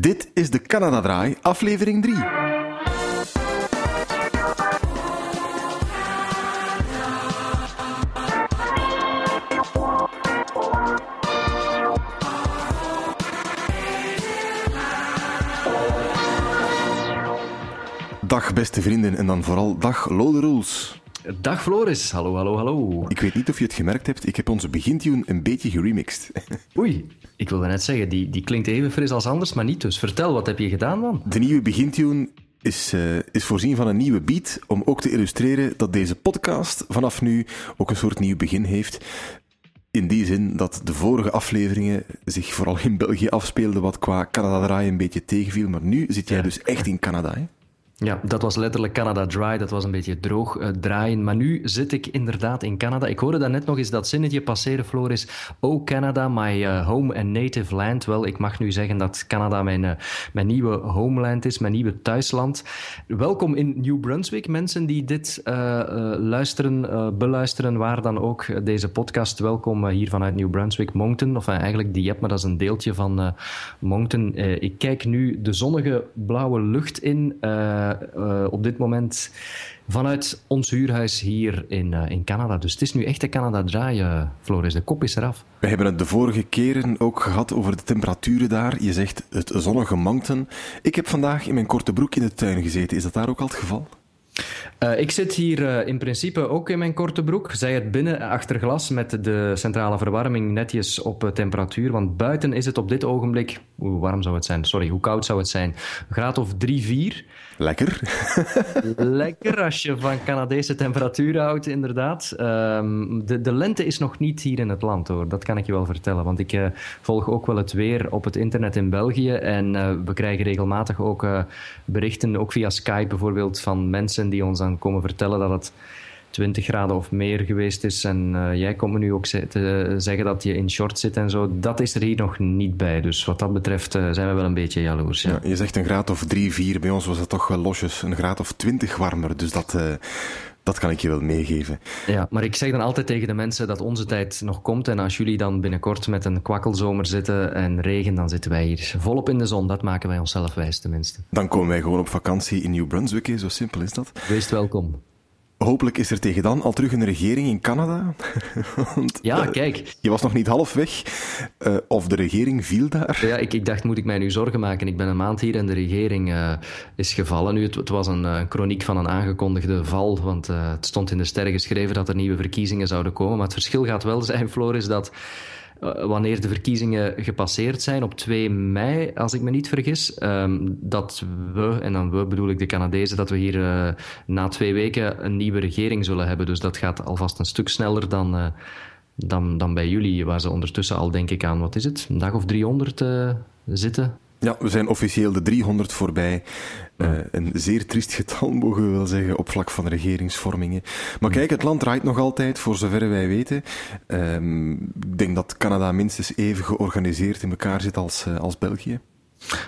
Dit is de Canada Draai, aflevering 3. Dag beste vrienden en dan vooral dag Lode Rules. Dag Floris, hallo, hallo, hallo. Ik weet niet of je het gemerkt hebt, ik heb onze begintune een beetje geremixed. Oei, ik wilde net zeggen, die, die klinkt even fris als anders, maar niet dus. Vertel, wat heb je gedaan dan? De nieuwe begintune is, uh, is voorzien van een nieuwe beat om ook te illustreren dat deze podcast vanaf nu ook een soort nieuw begin heeft. In die zin dat de vorige afleveringen zich vooral in België afspeelden, wat qua Canada Draai een beetje tegenviel. Maar nu zit jij dus echt in Canada, hè? Ja, dat was letterlijk Canada Dry. Dat was een beetje droog uh, draaien. Maar nu zit ik inderdaad in Canada. Ik hoorde net nog eens dat zinnetje passeren, Floris. Oh, Canada, my uh, home and native land. Wel, ik mag nu zeggen dat Canada mijn, uh, mijn nieuwe homeland is, mijn nieuwe thuisland. Welkom in New Brunswick, mensen die dit luisteren, beluisteren, waar dan ook deze podcast. Welkom hier vanuit New Brunswick, Moncton. Of eigenlijk Dieppe, maar dat is een deeltje van Moncton. ik kijk nu de zonnige blauwe lucht in. Uh, op dit moment vanuit ons huurhuis hier in, uh, in Canada. Dus het is nu echt de Canada draaien, Floris. De kop is eraf. We hebben het de vorige keren ook gehad over de temperaturen daar. Je zegt het zonnige Moncton. Ik heb vandaag in mijn korte broek in de tuin gezeten. Is dat daar ook al het geval? Uh, ik zit hier uh, in principe ook in mijn korte broek. Zij het binnen achter glas met de centrale verwarming netjes op uh, temperatuur. Want buiten is het op dit ogenblik. Hoe warm zou het zijn? Sorry, hoe koud zou het zijn? Een graad of 3, 4. Lekker. Lekker als je van Canadese temperatuur houdt, inderdaad. Um, de, de, lente is nog niet hier in het land hoor, dat kan ik je wel vertellen. Want ik volg ook wel het weer op het internet in België. En we krijgen regelmatig ook berichten, ook via Skype bijvoorbeeld, van mensen die ons dan komen vertellen dat het 20 graden of meer geweest is. En uh, jij komt me nu ook te zeggen dat je in short zit en zo. Dat is er hier nog niet bij. Dus wat dat betreft uh, zijn we wel een beetje jaloers. Ja. Ja, je zegt een graad of 3, 4. Bij ons was het toch wel losjes. Een graad of 20 warmer. Dus dat. Uh, dat kan ik je wel meegeven. Ja, maar ik zeg dan altijd tegen de mensen dat onze tijd nog komt. En als jullie dan binnenkort met een kwakkelzomer zitten en regen, dan zitten wij hier volop in de zon. Dat maken wij onszelf wijs tenminste. Dan komen wij gewoon op vakantie in New Brunswick. Zo simpel is dat. Wees welkom. Hopelijk is er tegen dan al terug een regering in Canada. Want, ja, kijk. Je was nog niet half weg. Uh, of de regering viel daar. Ja, ik, ik, dacht, moet ik mij nu zorgen maken? Ik ben een maand hier en de regering uh, is gevallen. Nu, het, het was een, een chroniek van een aangekondigde val. Want het stond in de sterren geschreven dat er nieuwe verkiezingen zouden komen. Maar het verschil gaat wel zijn, Floris, dat wanneer de verkiezingen gepasseerd zijn op 2 mei, als ik me niet vergis, um, dat we, en dan we bedoel ik de Canadezen, dat we hier uh, na twee weken een nieuwe regering zullen hebben. Dus dat gaat alvast een stuk sneller dan, uh, dan, dan bij jullie, waar ze ondertussen al, denk ik, aan, wat is het, een dag of 300 uh, zitten. Ja, we zijn officieel de 300 voorbij. Uh, een zeer triest getal, mogen we wel zeggen, op vlak van regeringsvormingen. Maar kijk, het land draait nog altijd, voor zover wij weten. Um, ik denk dat Canada minstens even georganiseerd in elkaar zit als, uh, als België.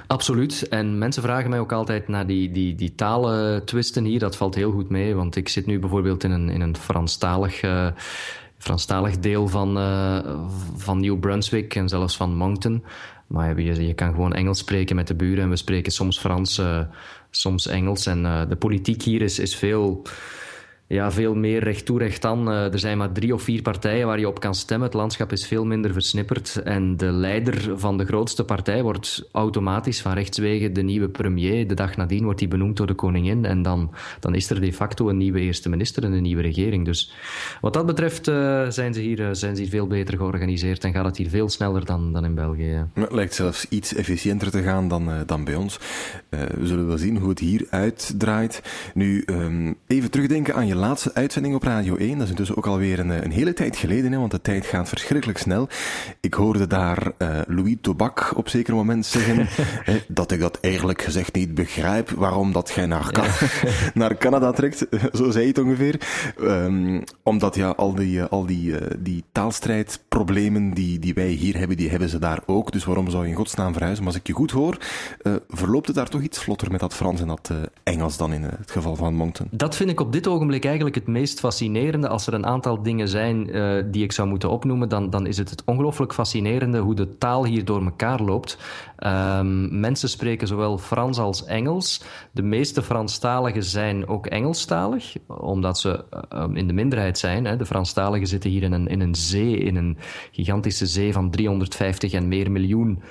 Absoluut. En mensen vragen mij ook altijd naar die, die, die talentwisten hier. Dat valt heel goed mee, want ik zit nu bijvoorbeeld in een, in een Franstalig... Uh, Franstalig deel van, van New Brunswick en zelfs van Moncton. Maar je, je kan gewoon Engels spreken met de buren en we spreken soms Frans, uh, soms Engels. En uh, de politiek hier is, is veel, ja, veel meer recht toe, recht aan. Uh, er zijn maar drie of vier partijen waar je op kan stemmen. Het landschap is veel minder versnipperd. En de leider van de grootste partij wordt automatisch van rechtswege de nieuwe premier. De dag nadien wordt hij benoemd door de koningin. En dan, dan is er de facto een nieuwe eerste minister en een nieuwe regering. Dus wat dat betreft uh, zijn, ze hier, uh, zijn ze hier veel beter georganiseerd. En gaat het hier veel sneller dan, dan in België. Het lijkt zelfs iets efficiënter te gaan dan, dan bij ons. we zullen wel zien hoe het hier uitdraait. Nu, um, even terugdenken aan je laatste uitzending op Radio 1. Dat is dus ook alweer een, een hele tijd geleden, hè, want de tijd gaat verschrikkelijk snel. Ik hoorde daar uh, Louis Tobac op zeker moment zeggen hè, dat ik dat eigenlijk gezegd niet begrijp, waarom dat jij naar, Can ja. naar Canada trekt. Zo zei het ongeveer. Um, omdat ja, al die, uh, al die, uh, die taalstrijdproblemen die, die wij hier hebben, die hebben ze daar ook. Dus waarom zou je in godsnaam verhuizen? Maar als ik je goed hoor, verloopt het daar toch iets vlotter met dat Frans en dat Engels dan in het geval van Moncton? Dat vind ik op dit ogenblik eigenlijk het meest fascinerende. Als er een aantal dingen zijn uh, die ik zou moeten opnoemen, dan, dan is het het ongelooflijk fascinerende hoe de taal hier door elkaar loopt. Um, mensen spreken zowel Frans als Engels. De meeste Franstaligen zijn ook Engelstalig, omdat ze uh, in de minderheid zijn. Hè. De Franstaligen zitten hier in een, in een zee, in een gigantische zee van 350 en meer miljoen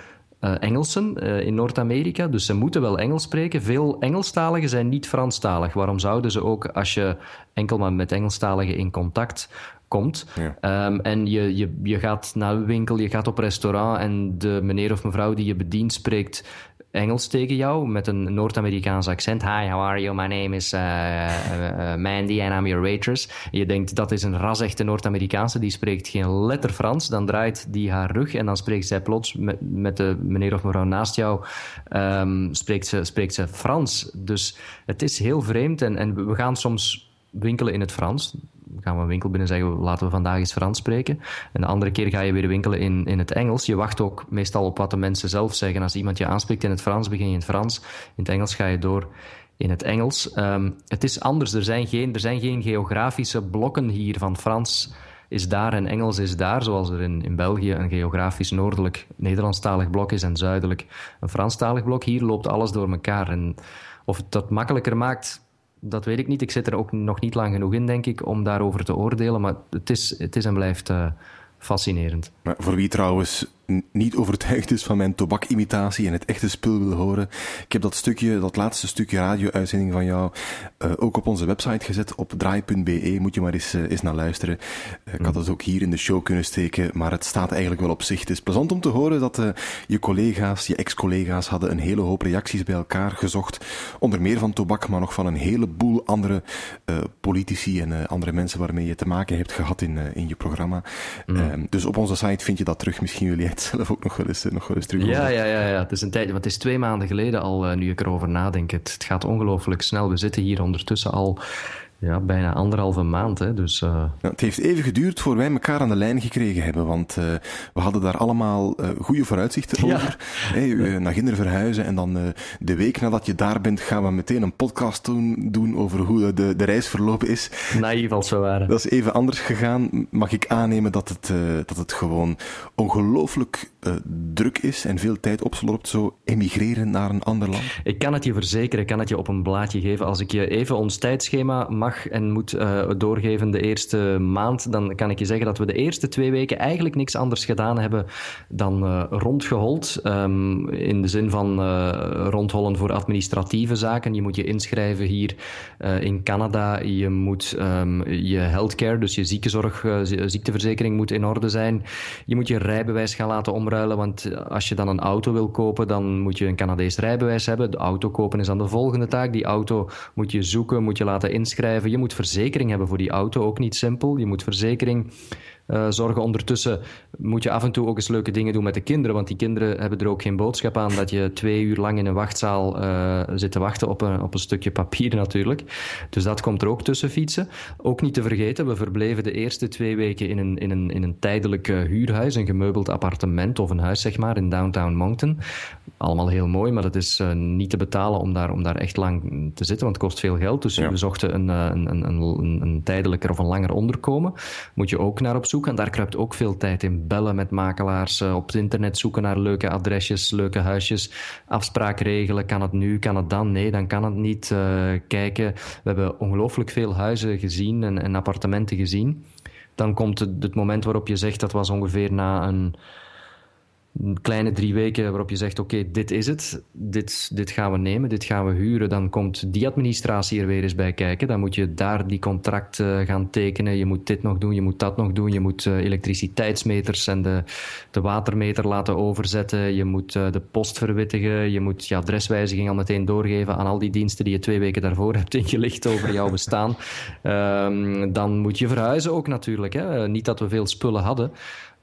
uh, Engelsen uh, in Noord-Amerika. Dus ze moeten wel Engels spreken. Veel Engelstaligen zijn niet Franstalig. Waarom zouden ze ook, als je enkel maar met Engelstaligen in contact komt. Ja. Um, en je, je, je gaat naar een winkel, je gaat op restaurant en de meneer of mevrouw die je bedient spreekt Engels tegen jou met een Noord-Amerikaans accent. Hi, how are you? My name is uh, uh, Mandy and I'm your waitress. je denkt dat is een ras-echte Noord-Amerikaanse, die spreekt geen letter Frans. Dan draait die haar rug en dan spreekt zij plots met, met de meneer of mevrouw naast jou, um, spreekt, ze, spreekt ze Frans. Dus het is heel vreemd en, en we gaan soms winkelen in het Frans gaan we een winkel binnen zeggen, laten we vandaag eens Frans spreken. En de andere keer ga je weer winkelen in, in het Engels. Je wacht ook meestal op wat de mensen zelf zeggen. Als iemand je aanspreekt in het Frans, begin je in het Frans. In het Engels ga je door in het Engels. Um, het is anders. Er zijn, geen, er zijn geen geografische blokken hier van Frans is daar en Engels is daar, zoals er in, in België een geografisch noordelijk Nederlandstalig blok is en zuidelijk een Franstalig blok. Hier loopt alles door elkaar. En of het dat makkelijker maakt, dat weet ik niet. Ik zit er ook nog niet lang genoeg in, denk ik, om daarover te oordelen. Maar het is, het is en blijft uh, fascinerend. Maar voor wie trouwens niet overtuigd is van mijn tobakimitatie en het echte spul wil horen. Ik heb dat stukje, dat laatste stukje radio-uitzending van jou uh, ook op onze website gezet, op draai.be. Moet je maar eens, uh, eens naar luisteren. Uh, ik had het ook hier in de show kunnen steken, maar het staat eigenlijk wel op zich. Het is plezant om te horen dat je collega's, je ex-collega's hadden een hele hoop reacties bij elkaar gezocht. Onder meer van tobak, maar nog van een heleboel andere politici en andere mensen waarmee je te maken hebt gehad in, in je programma. Mm. dus op onze site vind je dat terug. Misschien jullie het zelf ook nog wel eens, nog wel eens terug ja, ja, ja, ja, het is een tijd, want het is twee maanden geleden al, uh, nu ik erover nadenk. Het, het gaat ongelooflijk snel. We zitten hier ondertussen al ja, bijna anderhalve maand. Hè, dus, uh... ja, het heeft even geduurd voor wij elkaar aan de lijn gekregen hebben, want uh, we hadden daar allemaal uh, goede vooruitzichten ja. over. Hey, naar Ginder verhuizen en dan de week nadat je daar bent gaan we meteen een podcast doen, doen over hoe de, de reis verlopen is. Naïef als we waren. Dat is even anders gegaan. Mag ik aannemen dat het, dat het gewoon ongelooflijk druk is en veel tijd opslorpt, zo emigreren naar een ander land? Ik kan het je verzekeren, ik kan het je op een blaadje geven. Als ik je even ons tijdschema mag en moet uh, doorgeven de eerste maand, dan kan ik je zeggen dat we de eerste twee weken eigenlijk niks anders gedaan hebben dan uh, rondgehold. Um, in de zin van uh, rondhollen voor administratieve zaken. Je moet je inschrijven hier in Canada. Je moet um, je healthcare, dus je ziekenzorg, ziekteverzekering moet in orde zijn. Je moet je rijbewijs gaan laten omruilen, want als je dan een auto wil kopen, dan moet je een Canadees rijbewijs hebben. De auto kopen is dan de volgende taak. Die auto moet je zoeken, moet je laten inschrijven je moet verzekering hebben voor die auto, ook niet simpel. Je moet verzekering uh, zorgen. Ondertussen moet je af en toe ook eens leuke dingen doen met de kinderen, want die kinderen hebben er ook geen boodschap aan dat je twee uur lang in een wachtzaal uh, zit te wachten op een, op een stukje papier natuurlijk. Dus dat komt er ook tussen fietsen. Ook niet te vergeten, we verbleven de eerste twee weken in een, in een, in een tijdelijk uh, huurhuis, een gemeubeld appartement of een huis zeg maar, in downtown Moncton. Allemaal heel mooi, maar dat is niet te betalen om daar, om daar echt lang te zitten, want het kost veel geld. Dus ja. we zochten een, een, een, een, een tijdelijker of een langer onderkomen. Moet je ook naar op zoek. En daar kruipt ook veel tijd in. Bellen met makelaars, uh, op het internet zoeken naar leuke adresjes, leuke huisjes, afspraak regelen. Kan het nu, kan het dan? Nee, dan kan het niet. Uh, kijken. We hebben ongelooflijk veel huizen gezien en, en appartementen gezien. Dan komt het, het moment waarop je zegt, dat was ongeveer na een een kleine drie weken waarop je zegt: Oké, dit is het, dit, dit gaan we nemen, dit gaan we huren. Dan komt die administratie er weer eens bij kijken. Dan moet je daar die contract uh, gaan tekenen. Je moet dit nog doen, je moet dat nog doen. Je moet uh, elektriciteitsmeters en de, de watermeter laten overzetten. Je moet uh, de post verwittigen. Je moet je adreswijziging al meteen doorgeven aan al die diensten die je twee weken daarvoor hebt ingelicht over jouw bestaan. um, dan moet je verhuizen ook natuurlijk. Hè. Niet dat we veel spullen hadden.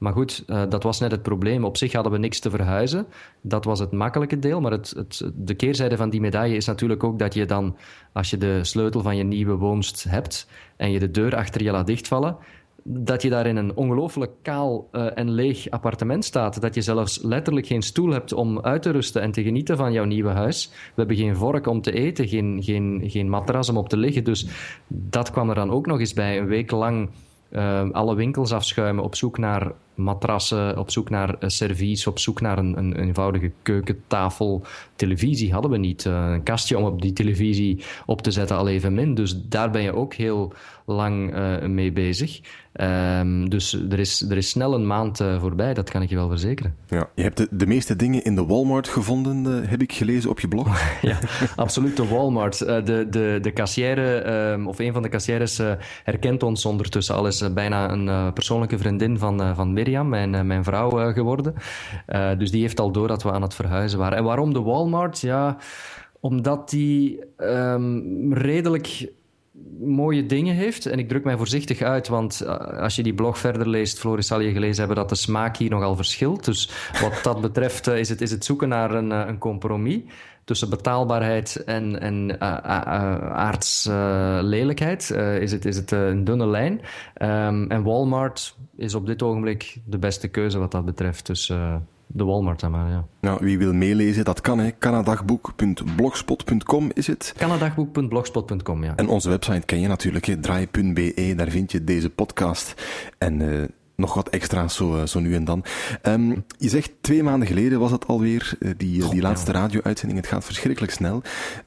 Maar goed, uh, dat was net het probleem. Op zich hadden we niks te verhuizen. Dat was het makkelijke deel. Maar het, het, de keerzijde van die medaille is natuurlijk ook dat je dan, als je de sleutel van je nieuwe woonst hebt en je de deur achter je laat dichtvallen, dat je daar in een ongelooflijk kaal uh, en leeg appartement staat. Dat je zelfs letterlijk geen stoel hebt om uit te rusten en te genieten van jouw nieuwe huis. We hebben geen vork om te eten, geen, geen, geen matras om op te liggen. Dus dat kwam er dan ook nog eens bij. Een week lang uh, alle winkels afschuimen op zoek naar matrassen, op zoek naar uh, servies, op zoek naar een, een, eenvoudige keukentafel. Televisie hadden we niet. Uh, een kastje om op die televisie op te zetten, al even min. Dus daar ben je ook heel lang uh, mee bezig. Um, dus er is, er is snel een maand uh, voorbij, dat kan ik je wel verzekeren. Ja, je hebt de, de meeste dingen in de Walmart gevonden, uh, heb ik gelezen op je blog. ja, absoluut, de Walmart. de, de, de kassière, um, of een van de kassières, herkent ons ondertussen al. Is bijna een persoonlijke vriendin van, van Mijn, mijn vrouw, geworden. dus die heeft al door dat we aan het verhuizen waren. En waarom de Walmart? Ja, omdat die um, redelijk mooie dingen heeft. En ik druk mij voorzichtig uit, want eh, als je die blog verder leest, Floris, zal je gelezen hebben dat de smaak hier nogal verschilt. Dus wat dat betreft eh, is het, is het zoeken naar een, eh, een compromis tussen betaalbaarheid en, en uh, aardslelijkheid. is het, is het een dunne lijn. Um, en Walmart is op dit ogenblik de beste keuze wat dat betreft. Dus de Walmart, maar ja. Nou, wie wil meelezen, dat kan, hè. Canadagboek.blogspot.com is het. Canadagboek.blogspot.com, ja. En onze website ken je natuurlijk, draai.be, daar vind je deze podcast. En nog wat extra's zo, eh, zo nu en dan. Um, je zegt twee maanden geleden was het alweer, uh, die, God, die laatste ja. radio-uitzending. Het gaat verschrikkelijk snel.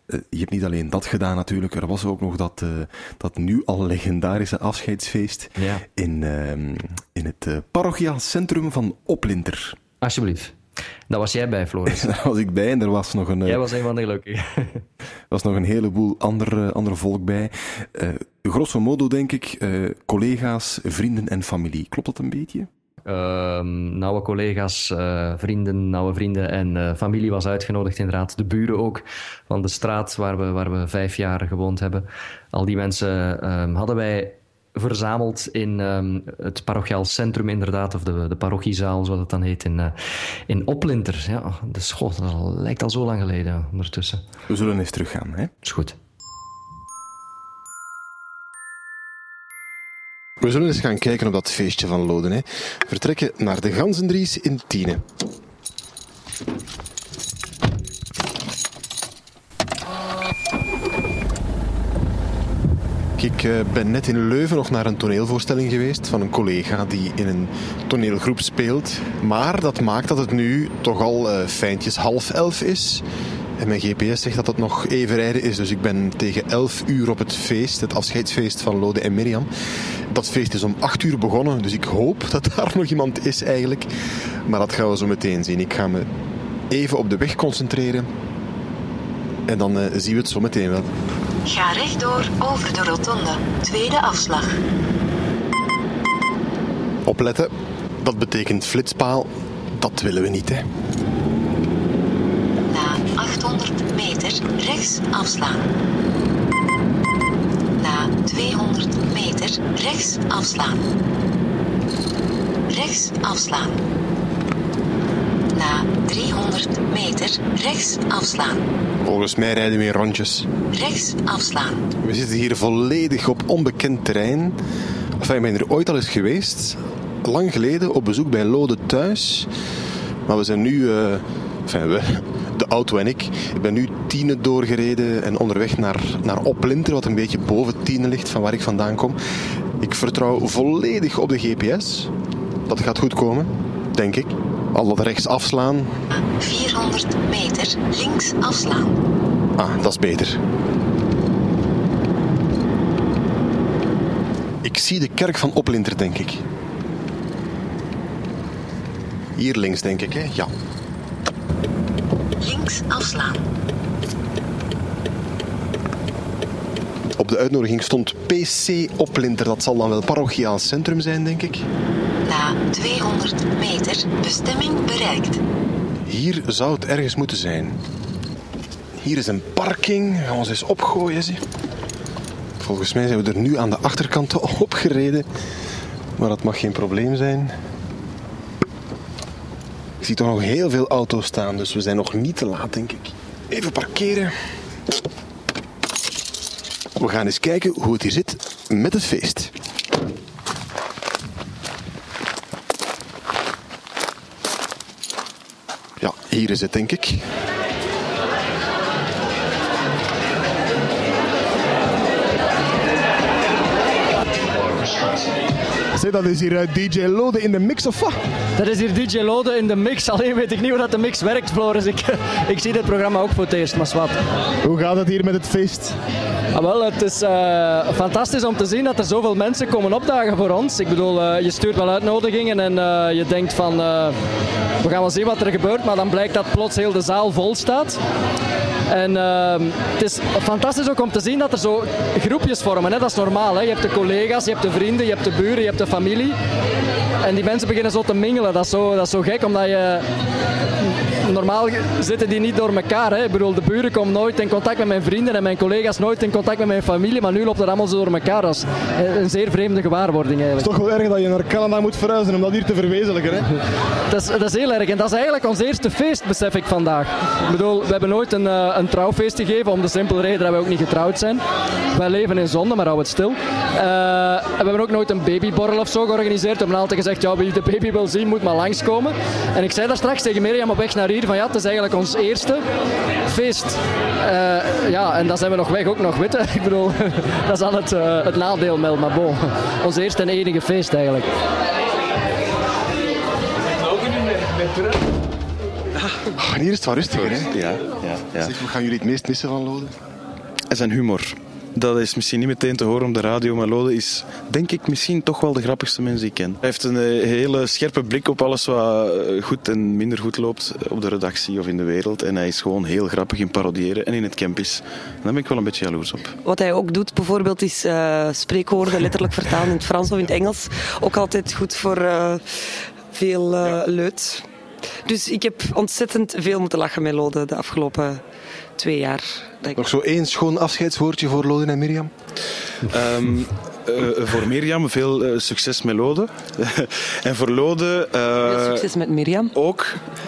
Uh, je hebt niet alleen dat gedaan natuurlijk. Er was ook nog dat, dat nu al legendarische afscheidsfeest ja. in, ehm, in het parochiaal centrum van Oplinter. Alsjeblieft. Daar was jij bij, Floris. Daar was ik bij en er was nog een... Jij was een van de er was nog een heleboel ander, ander volk bij. Uh, grosso modo denk ik, uh, collega's, vrienden en familie. Klopt dat een beetje? Uh, nauwe collega's, uh, vrienden, nauwe vrienden en uh, familie was uitgenodigd inderdaad. De buren ook van de straat waar we, waar we vijf jaar gewoond hebben. Al die mensen uh, hadden wij verzameld in um, het parochiaal centrum, inderdaad, of de, de parochiezaal, zoals het dan heet, in, uh, in Oplinter. Ja, dus god, dat lijkt al zo lang geleden ondertussen. We zullen eens teruggaan, hè? Is goed. We zullen eens gaan kijken op dat feestje van Loden. Hè. Vertrekken naar de Gansendries in Tiene. Ik uh, ben net in Leuven nog naar een toneelvoorstelling geweest van een collega die in een toneelgroep speelt. Maar dat maakt dat het nu toch al uh, fijntjes half elf is. En mijn GPS zegt dat het nog even rijden is. Dus ik ben tegen 11 uur op het feest, het afscheidsfeest van Lode en Mirjam. Dat feest is om 8 uur begonnen, dus ik hoop dat daar nog iemand is eigenlijk. Maar dat gaan we zo meteen zien. Ik ga me even op de weg concentreren. En dan uh, zien we het zo meteen wel. Ga rechtdoor over de rotonde. Tweede afslag. Opletten. Dat betekent flitspaal. Dat willen we niet, hè. Na 800 meter rechts afslaan. Na 200 meter rechts afslaan. Rechts afslaan. Na 300 meter rechts afslaan. Volgens mij rijden we in rondjes. Rechts afslaan. We zitten hier volledig op onbekend terrein. Enfin, ik ben er ooit al eens geweest. Lang geleden op bezoek bij Lode thuis. Maar we zijn nu... Uh, enfin, we, de auto en ik. Ik ben nu Tiene doorgereden en onderweg naar, naar Oplinter, wat een beetje boven Tiene ligt, van waar ik vandaan kom. Ik vertrouw volledig op de GPS. Dat gaat goed komen, denk ik. Al dat rechts afslaan. 400 meter links afslaan. Ah, dat is beter. Ik zie de kerk van Oplinter, denk ik. Hier links, denk ik, hè? Ja. Links afslaan. Op de uitnodiging stond PC Oplinter. Dat zal dan wel parochiaal centrum zijn, denk ik. Na 200 meter bestemming bereikt. Hier zou het ergens moeten zijn. Hier is een parking. Gaan we ons eens opgooien. Volgens mij zijn we er nu aan de achterkant opgereden. Maar dat mag geen probleem zijn. Ik zie toch nog heel veel auto's staan, dus we zijn nog niet te laat, denk ik. Even parkeren. We gaan eens kijken hoe het hier zit met het feest. Hier is het, denk ik. Zeg, dat is hier eh, DJ Lode in de mix of wat? Dat is hier DJ Lode in de mix. Alleen weet ik niet hoe dat de mix werkt, Floris. Ik, ik zie dit programma ook voor het eerst, maar wat. Hoe gaat het hier met het feest? Ah, wel, het is uh, fantastisch om te zien dat er zoveel mensen komen opdagen voor ons. Ik bedoel, uh, je stuurt wel uitnodigingen en uh, je denkt van we gaan wel zien wat er gebeurt, maar dan blijkt dat plots heel de zaal vol staat. En uh, het is fantastisch ook om te zien dat er zo groepjes vormen. Hè? Dat is normaal. Hè? Je hebt de collega's, je hebt de vrienden, je hebt de buren, je hebt de familie. En die mensen beginnen zo te mingelen. Dat is zo, dat is zo gek, omdat je... Normaal zitten die niet door elkaar. Hè? Ik bedoel, de buren komen nooit in contact met mijn vrienden en mijn collega's nooit in contact met mijn familie. Maar nu loopt het allemaal zo door elkaar. Dat is een zeer vreemde gewaarwording eigenlijk. Het is toch wel erg dat je naar Canada moet verhuizen om dat hier te verwezenlijken. Hè? Dat, is, dat is heel erg. En dat is eigenlijk ons eerste feest, besef ik vandaag. Ik bedoel, we hebben nooit een, een trouwfeest gegeven om de simpele reden dat we ook niet getrouwd zijn. Wij leven in zonde, maar hou het stil. Uh, we hebben ook nooit een babyborrel of zo georganiseerd. We hebben altijd gezegd, ja, wie de baby wil zien, moet maar langskomen. En ik zei daar straks tegen Mirjam op weg naar hier, van ja, het is eigenlijk ons eerste feest. Uh, ja, en dan zijn we nog weg, ook nog witte. Ik bedoel, dat is al het, uh, het nadeel, Mel, maar bon. Ons eerste en enige feest eigenlijk. Oh, hier is het wat rustiger, hè? Ja, ja, ja. Zeg, wat gaan jullie het meest missen van Lode? Zijn humor. Dat is misschien niet meteen te horen op de radio, maar Lode is denk ik misschien toch wel de grappigste mens die ik ken. Hij heeft een hele scherpe blik op alles wat goed en minder goed loopt op de redactie of in de wereld. En hij is gewoon heel grappig in parodiëren en in het campus. Daar ben ik wel een beetje jaloers op. Wat hij ook doet bijvoorbeeld is uh, spreekwoorden letterlijk vertalen in het Frans of in het Engels. Ook altijd goed voor uh, veel uh, ja. leut. Dus ik heb ontzettend veel moeten lachen met Lode de afgelopen twee jaar. Nog zo één schoon afscheidswoordje voor Lode en Mirjam? Um, uh, voor Mirjam veel uh, succes met Lode. en voor Lode... Uh, veel succes met Mirjam. Ook.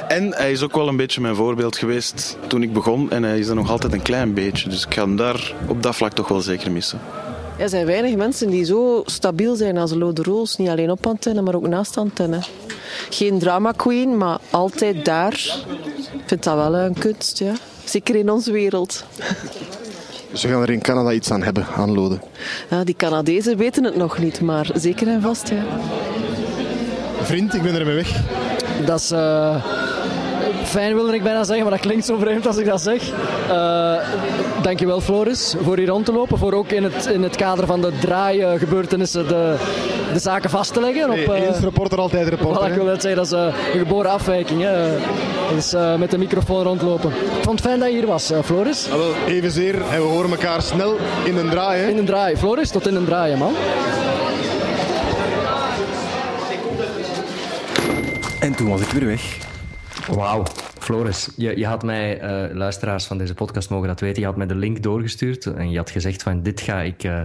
En hij is ook wel een beetje mijn voorbeeld geweest toen ik begon. En hij is er nog altijd een klein beetje. Dus ik ga hem daar op dat vlak toch wel zeker missen. Er zijn weinig mensen die zo stabiel zijn als Lode Roos. Niet alleen op antenne, maar ook naast antenne. Geen drama queen, maar altijd daar. Ik vind dat wel een kunst, ja. Zeker in onze wereld. Dus we gaan er in Canada iets aan hebben, aan Lode. Ja, die Canadezen weten het nog niet, maar zeker en vast, ja. Vriend, ik ben ermee weg. Dat is... Uh fijn wilde ik bijna zeggen, maar dat klinkt zo vreemd als ik dat zeg. Uh, dankjewel Floris voor hier rond te lopen. Voor ook in het, in het kader van de draaigebeurtenissen de, de zaken vast te leggen. Op, uh, Eens reporter, altijd reporter. Voilà, ik wil net zeggen, dat is uh, een geboren afwijking. Hè. Dus met de microfoon rondlopen. Ik vond het fijn dat je hier was, Floris. Ja, wel, evenzeer. En we horen elkaar snel in een draai. Hè? In een draai. Floris, tot in een draai, man. En toen was ik weer weg. Wauw, Floris, je, je had mij, uh, luisteraars van deze podcast mogen dat weten, je had mij de link doorgestuurd en je had gezegd van dit ga ik uh,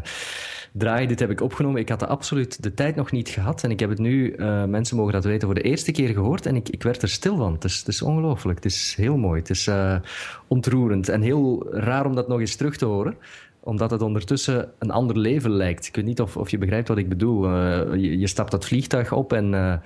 draaien, dit heb ik opgenomen. Ik had absoluut de tijd nog niet gehad en ik heb het nu, uh, mensen mogen dat weten, voor de eerste keer gehoord en ik, ik werd er stil van. Het is, het is ongelooflijk, het is heel mooi, het is ontroerend en heel raar om dat nog eens terug te horen omdat het ondertussen een ander leven lijkt. Ik weet niet of, of je begrijpt wat ik bedoel. je stapt dat vliegtuig op en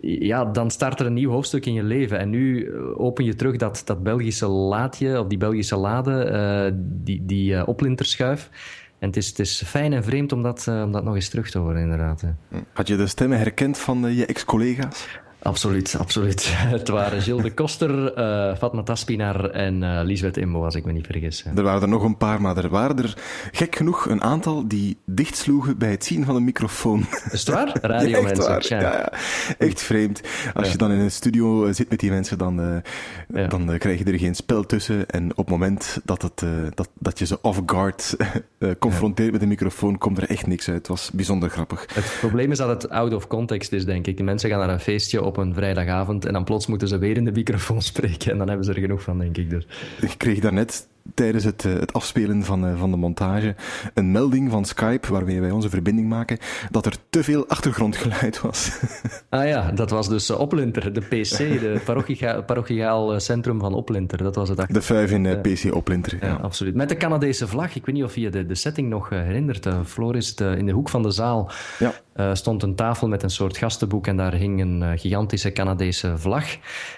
ja, dan start er een nieuw hoofdstuk in je leven. En nu open je terug dat, dat Belgische laadje, of die Belgische lade, uh, die, die uh, oplinterschuif. En het is, het is fijn en vreemd om dat, om dat nog eens terug te horen, inderdaad. Had je de stemmen herkend van je ex-collega's? Absoluut, absoluut. Het waren Gilles de Koster, uh, Fatma Taspinar en uh, Lisbeth Imbo, als ik me niet vergis. Er waren er nog een paar, maar er waren er gek genoeg een aantal die dichtsloegen bij het zien van een microfoon. Is het waar? Radio ja, echt. Waar. Ja. ja. echt vreemd. Als ja. je dan in een studio zit met die mensen, dan, uh, dan krijg je er geen spel tussen. En op het moment dat, het, dat, dat je ze off-guard confronteert met een microfoon, komt er echt niks uit. Het was bijzonder grappig. Het probleem is dat het out of context is, denk ik. De mensen gaan naar een feestje op op een vrijdagavond en dan plots moeten ze weer in de microfoon spreken en dan hebben ze er genoeg van, denk ik. Dus. Ik kreeg daarnet tijdens het, eh, het afspelen van, eh, van de montage een melding van Skype, waarmee wij onze verbinding maken, dat er te veel achtergrondgeluid was. ah ja, dat was dus Oplinter, de PC, de parochiaal, parochiaal centrum van Oplinter. Dat was het De vijf in PC Oplinter. Ja. ja. absoluut. Met de Canadese vlag. Ik weet niet of je de, de setting nog herinnert. Floris, in de hoek van de zaal ja. stond een tafel met een soort gastenboek en daar hing een gigantische Canadese vlag.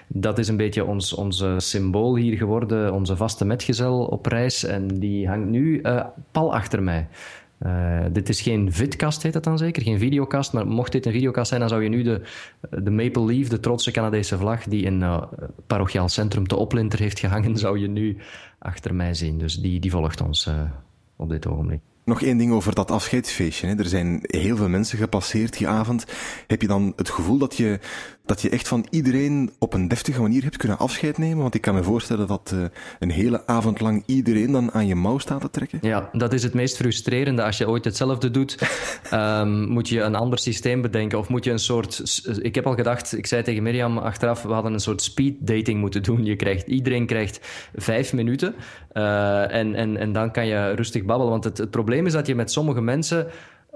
Dat is een beetje ons, ons symbool hier geworden, onze vaste metgezel op reis en die hangt nu uh, pal achter mij. Uh, dit is geen vidcast, heet dat dan zeker? Geen videocast. Maar mocht dit een videocast zijn, dan zou je nu de, de Maple Leaf, de trotse Canadese vlag, die in uh, parochiaal centrum te Oplinter heeft gehangen, zou je nu achter mij zien. Dus die, die volgt ons op dit ogenblik. Nog één ding over dat afscheidsfeestje. Hè. Er zijn heel veel mensen gepasseerd die avond. Heb je dan het gevoel dat je, dat je echt van iedereen op een deftige manier hebt kunnen afscheid nemen? Want ik kan me voorstellen dat uh, een hele avond lang iedereen dan aan je mouw staat te trekken. Ja, dat is het meest frustrerende. Als je ooit hetzelfde doet, um, moet je een ander systeem bedenken. Of moet je een soort... Ik heb al gedacht, ik zei tegen Mirjam achteraf, we hadden een soort speed dating moeten doen. Je krijgt, iedereen krijgt vijf minuten. Uh, en, en, en dan kan je rustig babbelen. Want het, het probleem is dat je met sommige mensen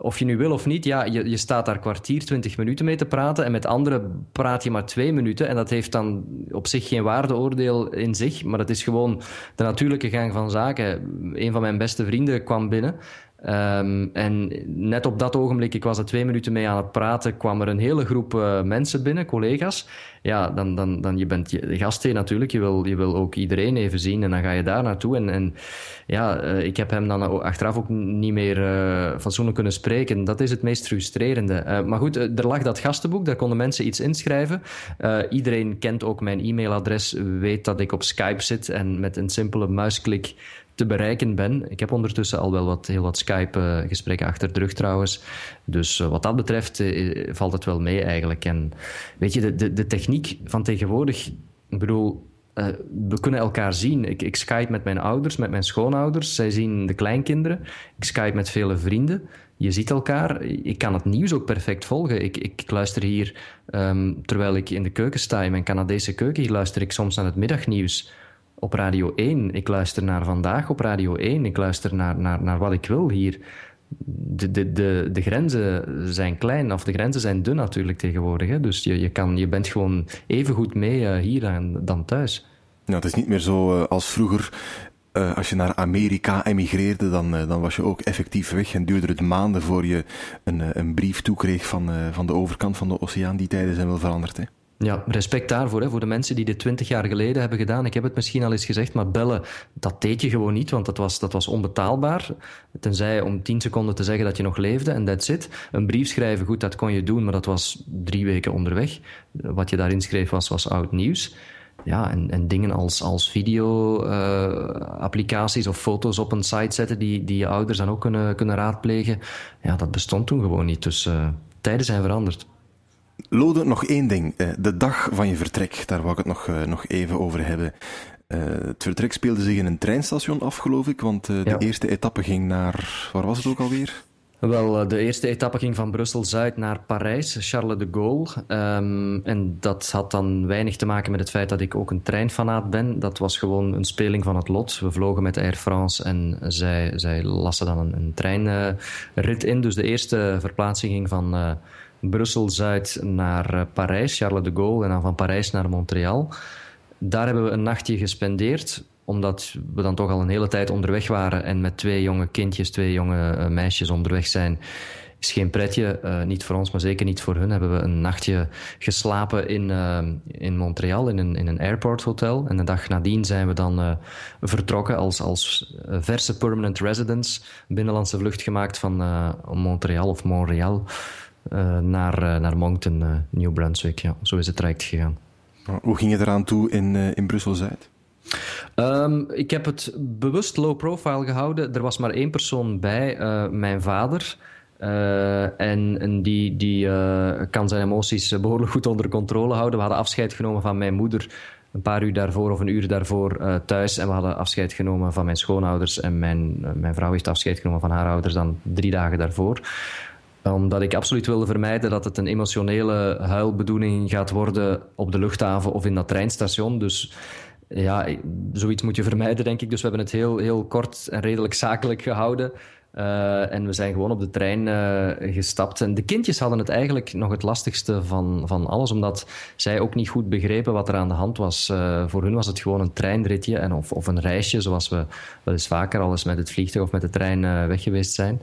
of je nu wil of niet, ja, je, je staat daar kwartier, twintig minuten mee te praten en met anderen praat je maar twee minuten en dat heeft dan op zich geen waardeoordeel in zich, maar dat is gewoon de natuurlijke gang van zaken. Een van mijn beste vrienden kwam binnen Um, en net op dat ogenblik, ik was er twee minuten mee aan het praten, kwam er een hele groep uh, mensen binnen, collega's. Ja, dan, dan, dan je bent je gastheer natuurlijk, je wil, je wil ook iedereen even zien en dan ga je daar naartoe. En, en ja, uh, ik heb hem dan achteraf ook niet meer uh, fatsoenlijk kunnen spreken. Dat is het meest frustrerende. maar goed, er lag dat gastenboek, daar konden mensen iets inschrijven. iedereen kent ook mijn e-mailadres, weet dat ik op Skype zit en met een simpele muisklik te bereiken ben. Ik heb ondertussen al wel wat, heel wat Skype-gesprekken achter de rug trouwens. Dus eh, wat dat betreft eh, valt het wel mee eigenlijk. En weet je, de, de, de techniek van tegenwoordig, ik bedoel, we kunnen elkaar zien. Ik, ik Skype met mijn ouders, met mijn schoonouders. Zij zien de kleinkinderen. Ik Skype met vele vrienden. Je ziet elkaar. Ik kan het nieuws ook perfect volgen. Ik, ik luister hier, um, terwijl ik in de keuken sta, in mijn Canadese keuken, luister ik soms naar het middagnieuws op Radio 1. Ik luister naar vandaag op Radio 1. Ik luister naar, naar, naar wat ik wil hier. De, de, de, de grenzen zijn klein, of de grenzen zijn dun natuurlijk tegenwoordig. Hè? Dus je, je, kan, je bent gewoon even goed mee uh, hier dan, dan thuis. Ja, het is niet meer zo uh, als vroeger. Uh, als je naar Amerika emigreerde, dan, dan was je ook effectief weg en duurde het maanden voor je een, een brief toekreeg van, van de overkant van de oceaan. Die tijden zijn wel veranderd. Hè? Ja, respect daarvoor. Hè, voor de mensen die dit twintig jaar geleden hebben gedaan. Ik heb het misschien al eens gezegd, maar bellen, dat deed je gewoon niet, want dat was, dat was onbetaalbaar. Tenzij om tien seconden te zeggen dat je nog leefde en that's it. Een brief schrijven, goed, dat kon je doen, maar dat was drie weken onderweg. Wat je daarin schreef was, was oud nieuws. Ja, en, en dingen als, als video-applicaties uh, of foto's op een site zetten die, die je ouders dan ook kunnen, kunnen raadplegen. Ja, dat bestond toen gewoon niet. Dus uh, tijden zijn veranderd. Lode, nog één ding. Eh, de dag van je vertrek, daar wou ik het nog, eh, nog even over hebben. Uh, het vertrek speelde zich in een treinstation af, geloof ik, want uh, de ja. eerste etappe ging naar... Waar was het ook alweer? Wel, de eerste etappe ging van Brussel-Zuid naar Parijs, Charles de Gaulle. Um, en dat had dan weinig te maken met het feit dat ik ook een treinfanaat ben. Dat was gewoon een speling van het lot. We vlogen met Air France en zij, zij lassen dan een, een treinrit in. Dus de eerste verplaatsing ging van Brussel-Zuid naar eh, Parijs, Charles de Gaulle, en dan van Parijs naar Montreal. Daar hebben we een nachtje gespendeerd, omdat we dan toch al een hele tijd onderweg waren en met twee jonge kindjes, twee jonge uh, meisjes onderweg zijn. Is geen pretje, uh, niet voor ons, maar zeker niet voor hun. Hebben we een nachtje geslapen in, in Montreal, in een, in een airport hotel. En de dag nadien zijn we dan vertrokken als, als verse permanent residents. Binnenlandse vlucht gemaakt van Montreal of Montreal naar, uh, naar Moncton, uh, New Brunswick. Ja, zo is het traject gegaan. Hoe ging je eraan toe in, in Brussel-Zuid? Um, ik heb het bewust low profile gehouden. Er was maar één persoon bij, mijn vader. en, en, die, die kan zijn emoties behoorlijk goed onder controle houden. We hadden afscheid genomen van mijn moeder een paar uur daarvoor of een uur daarvoor thuis. En we hadden afscheid genomen van mijn schoonouders. En mijn, mijn vrouw heeft afscheid genomen van haar ouders dan drie dagen daarvoor omdat ik absoluut wilde vermijden dat het een emotionele huilbedoeling gaat worden op de luchthaven of in dat treinstation. Dus Ja, zoiets moet je vermijden, denk ik. Dus we hebben het heel, heel kort en redelijk zakelijk gehouden. Uh, en we zijn gewoon op de trein uh, gestapt. En de kindjes hadden het eigenlijk nog het lastigste van, van alles, omdat zij ook niet goed begrepen wat er aan de hand was. Uh, voor hun was het gewoon een treinritje en of, of een reisje, zoals we wel eens vaker al eens met het vliegtuig of met de trein weg geweest zijn.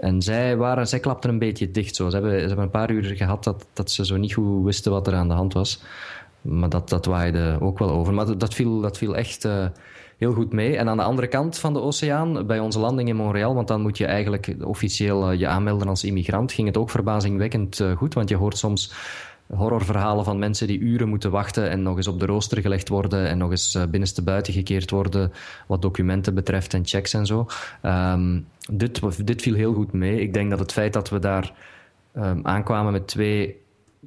En zij, waren, zij klapten een beetje dicht zo. Ze hebben, ze hebben een paar uur gehad dat, dat ze zo niet goed wisten wat er aan de hand was. Maar dat, dat waaide ook wel over. Maar dat, dat viel, dat viel echt uh, heel goed mee. En aan de andere kant van de oceaan, bij onze landing in Montreal, want dan moet je eigenlijk officieel uh, je aanmelden als immigrant, ging het ook verbazingwekkend uh, goed. Want je hoort soms horrorverhalen van mensen die uren moeten wachten en nog eens op de rooster gelegd worden en nog eens uh, binnenste buiten gekeerd worden wat documenten betreft en checks en zo. Um, dit, dit viel heel goed mee. Ik denk dat het feit dat we daar um, aankwamen met twee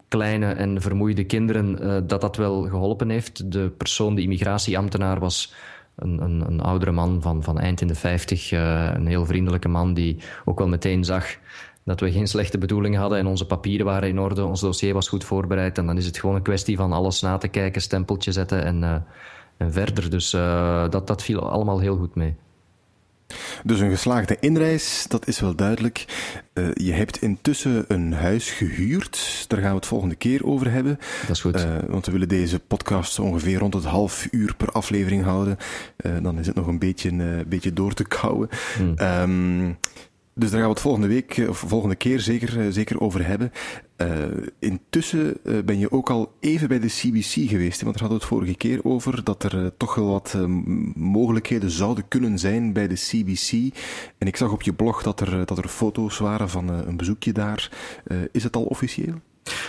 kleine en vermoeide kinderen, uh, dat dat wel geholpen heeft. De persoon, de immigratieambtenaar, was een, een, een oudere man van, van eind in de vijftig. Uh, een heel vriendelijke man die ook wel meteen zag dat we geen slechte bedoelingen hadden en onze papieren waren in orde, ons dossier was goed voorbereid. En dan is het gewoon een kwestie van alles na te kijken, stempeltje zetten en, uh, en verder. Dus uh, dat, dat viel allemaal heel goed mee. Dus een geslaagde inreis, dat is wel duidelijk. Uh, je hebt intussen een huis gehuurd. Daar gaan we het volgende keer over hebben. Dat is goed. Uh, want we willen deze podcast ongeveer rond het half uur per aflevering houden. Uh, dan is het nog een beetje, een beetje door te kouwen. Hmm. Um, dus daar gaan we het volgende week, of volgende keer zeker, zeker over hebben. Uh, intussen ben je ook al even bij de CBC geweest, want daar hadden we het vorige keer over, dat er toch wel wat mogelijkheden zouden kunnen zijn bij de CBC. En ik zag op je blog dat er, dat er foto's waren van een bezoekje daar. is het al officieel?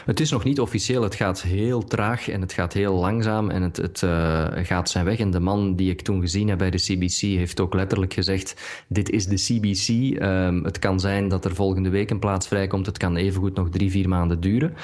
Het is nog niet officieel. Het gaat heel traag en het gaat heel langzaam en het, het uh, gaat zijn weg. En de man die ik toen gezien heb bij de CBC heeft ook letterlijk gezegd: Dit is de CBC. Um, het kan zijn dat er volgende week een plaats vrijkomt. Het kan evengoed nog drie, vier maanden duren.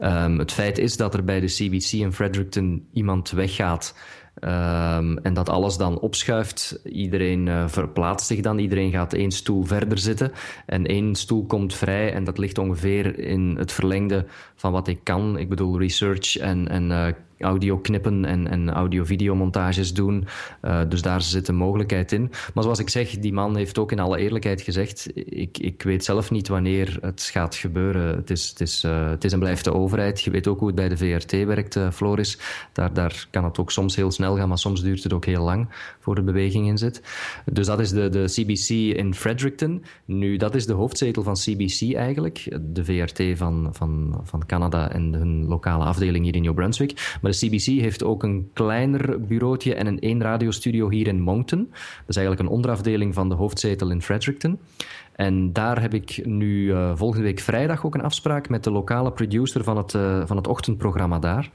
Um, het feit is dat er bij de CBC in Fredericton iemand weggaat. Um, en dat alles dan opschuift. Iedereen uh, verplaatst zich dan. Iedereen gaat één stoel verder zitten. En één stoel komt vrij. En dat ligt ongeveer in het verlengde van wat ik kan. Ik bedoel, research en, en uh, audio knippen en, en audio-videomontages doen. Uh, dus daar zit een mogelijkheid in. Maar zoals ik zeg, die man heeft ook in alle eerlijkheid gezegd: ik, ik weet zelf niet wanneer het gaat gebeuren. Het is, het, is, uh, het is en blijft de overheid. Je weet ook hoe het bij de VRT werkt, uh, Floris. Daar, daar kan het ook soms heel snel gaan, maar soms duurt het ook heel lang voor de beweging in zit. Dus dat is de, de CBC in Fredericton. Nu, dat is de hoofdzetel van CBC eigenlijk. De VRT van, van, van Canada en hun lokale afdeling hier in New Brunswick. De CBC heeft ook een kleiner bureautje en een één radiostudio hier in Moncton. Dat is eigenlijk een onderafdeling van de hoofdzetel in Fredericton. En daar heb ik nu uh, volgende week vrijdag ook een afspraak met de lokale producer van het, uh, van het ochtendprogramma daar.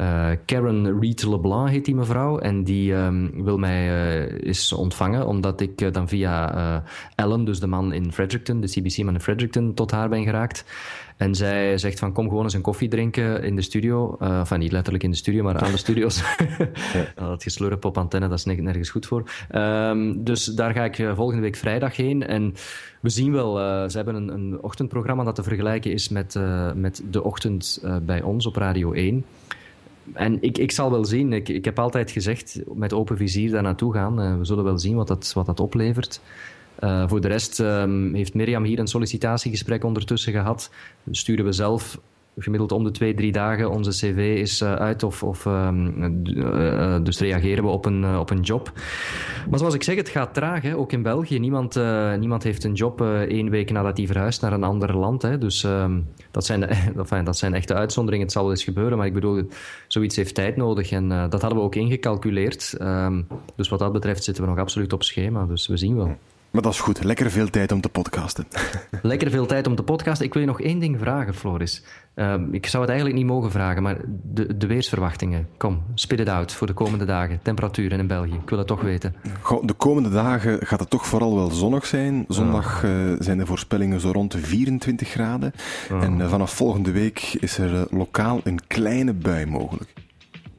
Uh, Karen Reed LeBlanc heet die mevrouw. En die um, wil mij uh, eens ontvangen, omdat ik uh, dan via Ellen, dus de man in Fredericton, de CBC-man in Fredericton, tot haar ben geraakt. En zij zegt van kom gewoon eens een koffie drinken in de studio. Uh, enfin, niet letterlijk in de studio, maar aan de studio's. ja. dat geslurp op antenne, dat is nergens goed voor. Um, dus daar ga ik volgende week vrijdag heen. En we zien wel, uh, ze hebben een, een, ochtendprogramma dat te vergelijken is met, uh, met de ochtend bij ons op Radio 1 en ik, ik zal wel zien. Ik, ik heb altijd gezegd, met open vizier daar naartoe gaan. Uh, we zullen wel zien wat dat, wat dat oplevert. Uh, voor de rest um, heeft Mirjam hier een sollicitatiegesprek ondertussen gehad. Sturen we zelf gemiddeld om de twee, drie dagen onze cv is uh, uit of, of um, uh, dus reageren we op een, op een job. Maar zoals ik zeg, het gaat traag, hè? ook in België. Niemand, niemand heeft een job één week nadat hij verhuist naar een ander land. Hè? Dus um, dat, zijn dat zijn echte uitzonderingen. Het zal wel eens gebeuren, maar ik bedoel, zoiets heeft tijd nodig. En dat hadden we ook ingecalculeerd. Um, dus wat dat betreft zitten we nog absoluut op schema. Dus we zien wel. Maar dat is goed. Lekker veel tijd om te podcasten. Lekker veel tijd om te podcasten. Ik wil je nog één ding vragen, Floris. Uh, ik zou het eigenlijk niet mogen vragen, maar de, de weersverwachtingen. Kom, spit het out voor de komende dagen. Temperaturen in België. Ik wil het toch weten. Goh, de komende dagen gaat het toch vooral wel zonnig zijn. Zondag oh. uh, zijn de voorspellingen zo rond de 24 graden. Oh. En uh, vanaf volgende week is er lokaal een kleine bui mogelijk.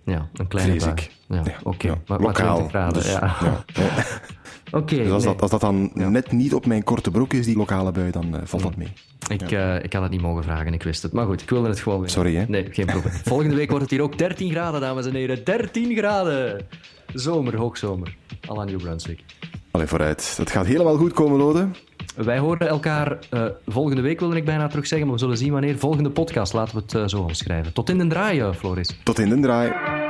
Ja, een kleine Vrees bui. Ik. Ja, ja. oké. Okay. Ja, lokaal. maar 20 graden, dus, ja. Dus als, nee. dat, als dat dan net niet op mijn korte broek is, die lokale bui, dan eh, valt dat mee. Ik, eh, ik had het niet mogen vragen, ik wist het. Maar goed, ik wilde het gewoon weten. Sorry, hè? Nee, geen probleem. Volgende week wordt het hier ook 13 graden, dames en heren. 13 graden! Zomer, hoogzomer. Al aan New Brunswick. Allee, vooruit. Dat gaat helemaal goed komen, Lode. Wij horen elkaar eh, volgende week, wilde ik bijna terug zeggen. Maar we zullen zien wanneer. Volgende podcast, laten we het zo omschrijven. Tot in de draai, Floris. Tot in de draai.